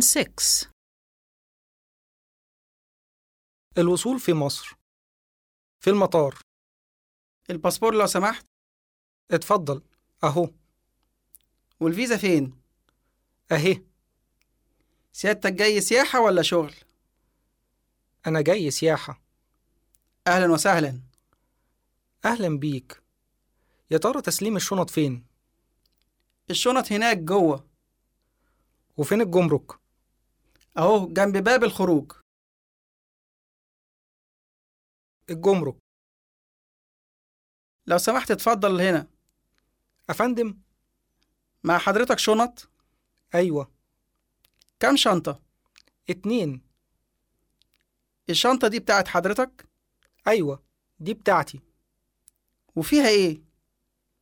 6. الوصول في مصر. في المطار. الباسبور لو سمحت. اتفضل. أهو. والفيزا فين؟ أهي. سيادتك جاي سياحة ولا شغل؟ أنا جاي سياحة. أهلا وسهلا. أهلا بيك. يا ترى تسليم الشنط فين؟ الشنط هناك جوه. وفين الجمرك أهو جنب باب الخروج. الجمرك. لو سمحت اتفضل هنا. أفندم؟ مع حضرتك شنط؟ أيوة. كام شنطة؟ اتنين. الشنطة دي بتاعت حضرتك؟ أيوة دي بتاعتي. وفيها إيه؟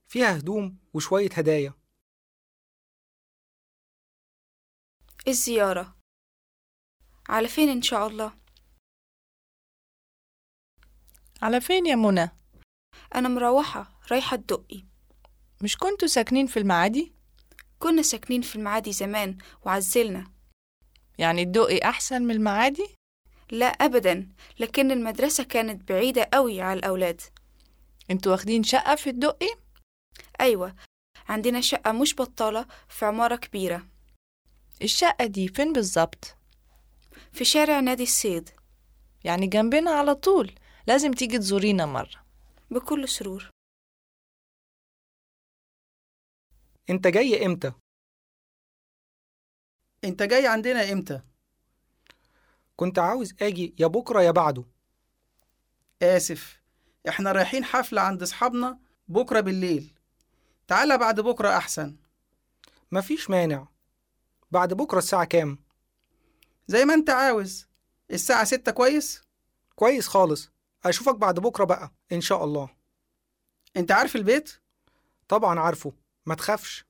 فيها هدوم وشوية هدايا. الزيارة. على فين إن شاء الله على فين يا منى؟ أنا مروحة رايحة الدقي مش كنتوا ساكنين في المعادي؟ كنا ساكنين في المعادي زمان وعزلنا يعني الدقي أحسن من المعادي؟ لا أبدا لكن المدرسة كانت بعيدة قوي على الأولاد أنتوا واخدين شقة في الدقي؟ أيوة عندنا شقة مش بطالة في عمارة كبيرة الشقة دي فين بالظبط؟ في شارع نادي الصيد. يعني جنبنا على طول. لازم تيجي تزورينا مرة. بكل سرور. أنت جاي إمتى؟ أنت جاي عندنا إمتى؟ كنت عاوز أجي يا بكرة يا بعده. آسف. إحنا رايحين حفلة عند أصحابنا بكرة بالليل. تعالى بعد بكرة أحسن. مفيش مانع. بعد بكرة الساعة كام؟ زي ما أنت عاوز. الساعة ستة كويس؟ كويس خالص. أشوفك بعد بكرة بقى إن شاء الله. أنت عارف البيت؟ طبعا عارفه. ما تخافش.